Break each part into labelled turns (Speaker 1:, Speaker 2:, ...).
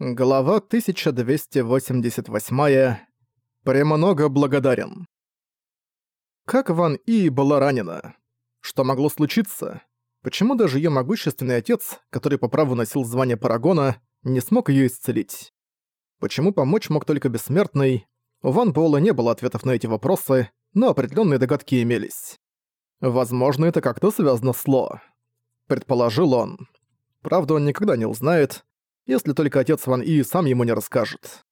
Speaker 1: Глава 1288. Премного благодарен. Как Ван И была ранена? Что могло случиться? Почему даже её могущественный отец, который по праву носил звание Парагона, не смог её исцелить? Почему помочь мог только Бессмертный? У Ван Буэлла не было ответов на эти вопросы, но определённые догадки имелись. Возможно, это как-то связано с Ло. Предположил он. Правда, он никогда не узнает, если только отец Ван И сам ему не расскажет.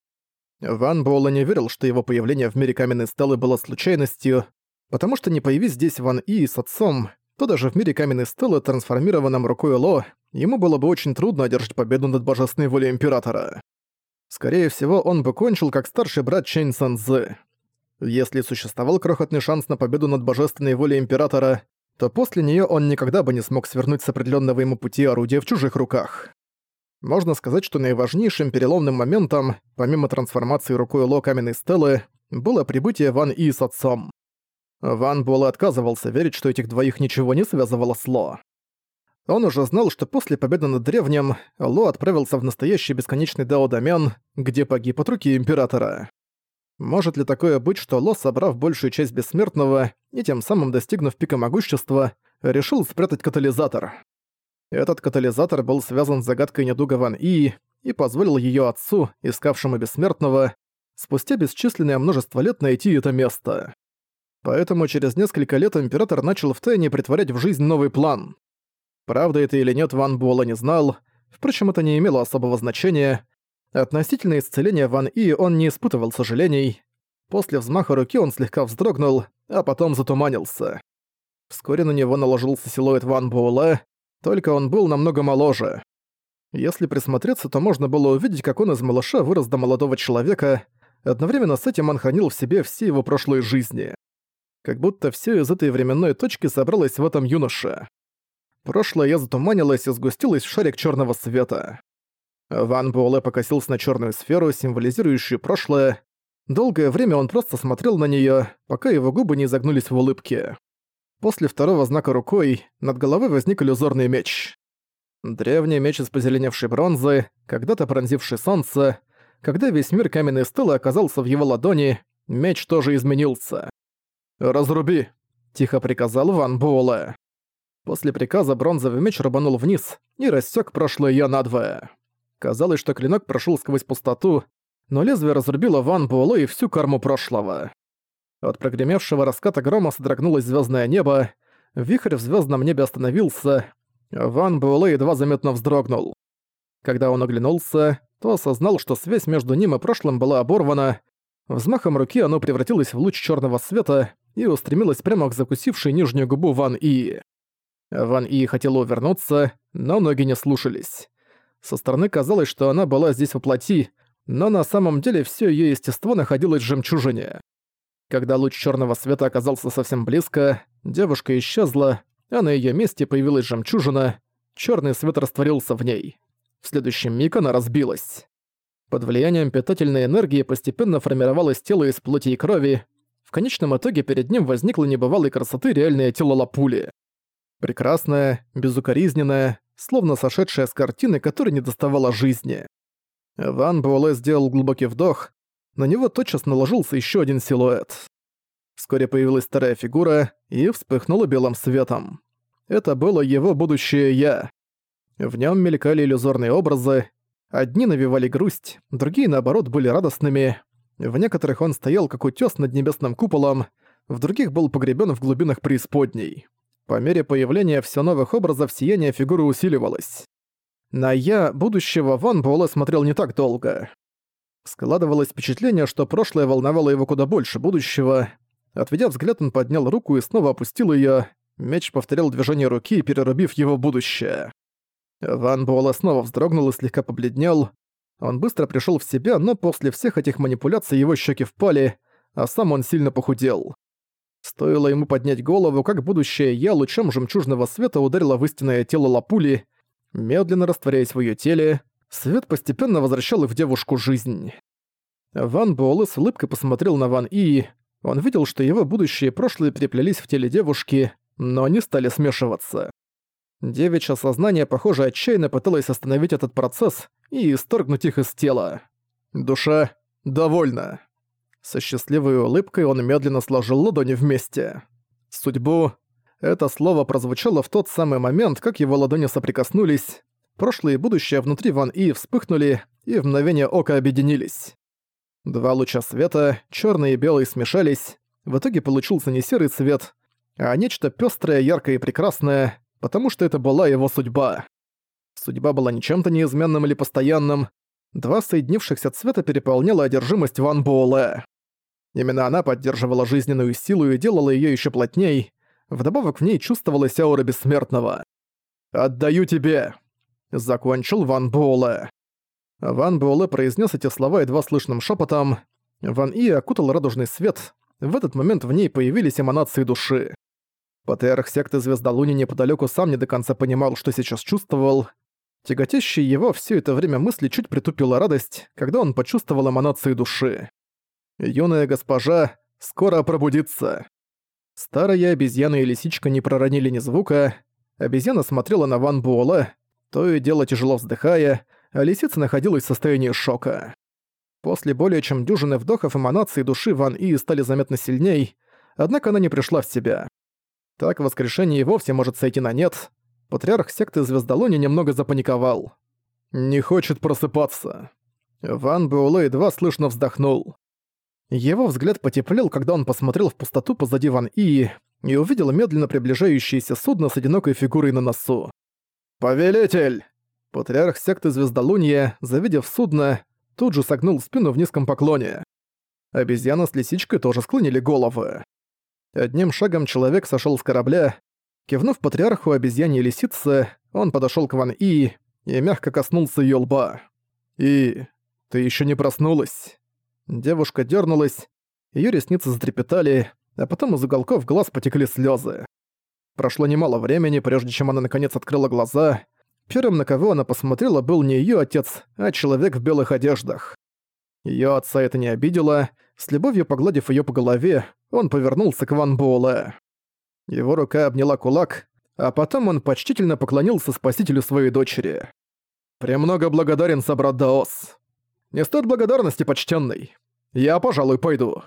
Speaker 1: Ван Буэлла не верил, что его появление в мире каменной стелы было случайностью, потому что не появись здесь Ван И с отцом, то даже в мире каменной стелы, трансформированном рукой Ло, ему было бы очень трудно одержать победу над божественной волей Императора. Скорее всего, он бы кончил как старший брат Чэнь Сан Цзы. Если существовал крохотный шанс на победу над божественной волей Императора, то после нее он никогда бы не смог свернуть с определенного ему пути орудия в чужих руках. Можно сказать, что наиважнейшим переломным моментом, помимо трансформации рукой Ло каменной стелы, было прибытие Ван И с отцом. Ван Буэлэ отказывался верить, что этих двоих ничего не связывало с Ло. Он уже знал, что после победы над Древним Ло отправился в настоящий бесконечный Дао-домен, где погиб от руки Императора. Может ли такое быть, что Ло, собрав большую часть Бессмертного и тем самым достигнув пика могущества, решил спрятать катализатор? Этот катализатор был связан с загадкой недуга Ван И и позволил ее отцу, искавшему бессмертного, спустя бесчисленное множество лет найти это место. Поэтому через несколько лет император начал втайне притворять в жизнь новый план. Правда это или нет, Ван Буэлла не знал, впрочем, это не имело особого значения. Относительно исцеления Ван И он не испытывал сожалений. После взмаха руки он слегка вздрогнул, а потом затуманился. Вскоре на него наложился силуэт Ван Буэлла, только он был намного моложе. Если присмотреться, то можно было увидеть, как он из малыша вырос до молодого человека, одновременно с этим он хранил в себе все его прошлые жизни. Как будто все из этой временной точки собралось в этом юноше. Прошлое я затуманилось и сгустилось в шарик черного света. Ван Буэлэ покосился на черную сферу, символизирующую прошлое. Долгое время он просто смотрел на нее, пока его губы не загнулись в улыбке. После второго знака рукой над головой возник иллюзорный меч. Древний меч из позеленевшей бронзы, когда-то пронзивший солнце, когда весь мир каменной стелы оказался в его ладони, меч тоже изменился. «Разруби!» – тихо приказал Ван Буэлэ. После приказа бронзовый меч рубанул вниз и рассек прошлое я надвое. Казалось, что клинок прошел сквозь пустоту, но лезвие разрубило Ван Буэлэ и всю карму прошлого. От прогремевшего раската грома содрогнулось звездное небо, вихрь в звездном небе остановился, Ван Буэлэ едва заметно вздрогнул. Когда он оглянулся, то осознал, что связь между ним и прошлым была оборвана, взмахом руки оно превратилось в луч черного света и устремилось прямо к закусившей нижнюю губу Ван И. Ван И хотела увернуться, но ноги не слушались. Со стороны казалось, что она была здесь воплоти, но на самом деле все ее естество находилось в жемчужине. Когда луч черного света оказался совсем близко, девушка исчезла, а на ее месте появилась жемчужина, черный свет растворился в ней. В следующий миг она разбилась. Под влиянием питательной энергии постепенно формировалось тело из плоти и крови. В конечном итоге перед ним возникло небывалой красоты реальное тело Лапули. Прекрасное, безукоризненное, словно сошедшее с картины, которой не доставало жизни. Ван Буэлэ сделал глубокий вдох, на него тотчас наложился еще один силуэт. Вскоре появилась вторая фигура и вспыхнула белым светом. Это было его будущее «я». В нем мелькали иллюзорные образы. Одни навевали грусть, другие, наоборот, были радостными. В некоторых он стоял как утёс над небесным куполом, в других был погребен в глубинах преисподней. По мере появления все новых образов сияние фигуры усиливалось. На «я» будущего Ван Буэлэ смотрел не так долго. Складывалось впечатление, что прошлое волновало его куда больше будущего. Отведя взгляд, он поднял руку и снова опустил её. Меч повторил движение руки, перерубив его будущее. Ван Буэлэ снова вздрогнул и слегка побледнел. Он быстро пришёл в себя, но после всех этих манипуляций его щеки впали, а сам он сильно похудел. Стоило ему поднять голову, как будущее «я» лучом жемчужного света ударило в истинное тело Лапули, медленно растворяясь в её теле, Свет постепенно возвращал и в девушку жизнь. Ван Буэлэ с улыбкой посмотрел на Ван И. Он видел, что его будущее и прошлое переплелись в теле девушки, но они стали смешиваться. Девичье сознание, похоже, отчаянно пыталось остановить этот процесс, и исторгнуть их из тела. Душа довольна. Со счастливой улыбкой он медленно сложил ладони вместе. Судьбу. Это слово прозвучало в тот самый момент, как его ладони соприкоснулись. Прошлое и будущее внутри Ван И вспыхнули и в мгновение ока объединились. Два луча света, черный и белый, смешались. В итоге получился не серый цвет, а нечто пестрое, яркое и прекрасное, потому что это была его судьба. Судьба была не чем-то неизменным или постоянным. Два соединившихся цвета переполняла одержимость Ван Буэлэ. Именно она поддерживала жизненную силу и делала ее еще плотней. Вдобавок в ней чувствовалась аура бессмертного. «Отдаю тебе!» — закончил Ван Буэлэ. Ван Буэлэ произнес эти слова едва слышным шепотом. Ван И окутал радужный свет. В этот момент в ней появились эманации души. Патриарх секты Звездолуни неподалеку сам не до конца понимал, что сейчас чувствовал. Тяготящий его все это время мысли чуть притупила радость, когда он почувствовал эманации души. Юная госпожа скоро пробудится. Старая обезьяна и лисичка не проронили ни звука. Обезьяна смотрела на Ван Буэлэ, то и дело тяжело вздыхая, а лисица находилась в состоянии шока. После более чем дюжины вдохов эманации души Ван И стали заметно сильней, однако она не пришла в себя. Так воскрешение и вовсе может сойти на нет. Патриарх секты Звездолуни немного запаниковал. «Не хочет просыпаться». Ван Буэлэ едва слышно вздохнул. Его взгляд потеплел, когда он посмотрел в пустоту позади Ван И и увидел медленно приближающееся судно с одинокой фигурой на носу. «Повелитель!» Патриарх секты Звездолуния, завидев судно, тут же согнул спину в низком поклоне. Обезьяна с лисичкой тоже склонили головы. Одним шагом человек сошел с корабля. Кивнув патриарху обезьяне и лисице, он подошел к Ван И и мягко коснулся ее лба. «И... ты еще не проснулась?» Девушка дернулась, ее ресницы затрепетали, а потом из уголков глаз потекли слезы. Прошло немало времени, прежде чем она наконец открыла глаза. Первым, на кого она посмотрела, был не ее отец, а человек в белых одеждах. Ее отца это не обидело, с любовью погладив ее по голове, он повернулся к Ван Буэлэ. Его рука обняла кулак, а потом он почтительно поклонился спасителю своей дочери. «Премного благодарен, собрат Даос. Не стоит благодарности, почтенный. Я, пожалуй, пойду».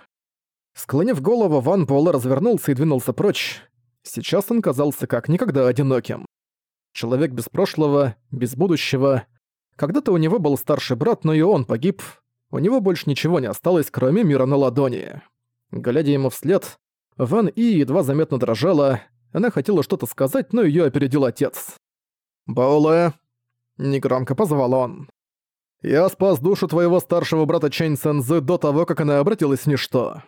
Speaker 1: Склонив голову, Ван Буэлэ развернулся и двинулся прочь. Сейчас он казался как никогда одиноким. Человек без прошлого, без будущего. Когда-то у него был старший брат, но и он погиб. У него больше ничего не осталось, кроме мира на ладони. Глядя ему вслед, Ван И едва заметно дрожала. Она хотела что-то сказать, но её опередил отец. «Баулэ!» — негромко позвал он. Я спас душу твоего старшего брата Чэнь Сэнзы до того, как она обратилась в ничто.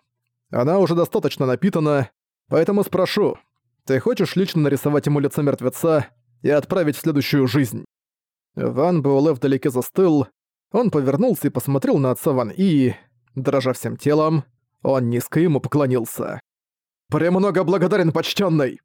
Speaker 1: Она уже достаточно напитана, поэтому спрошу, ты хочешь лично нарисовать ему лицо мертвеца и отправить в следующую жизнь?» Ван Буэлэ вдалеке застыл, он повернулся и посмотрел на отца Ван И, дрожа всем телом, он низко ему поклонился. «Премного благодарен, почтенный!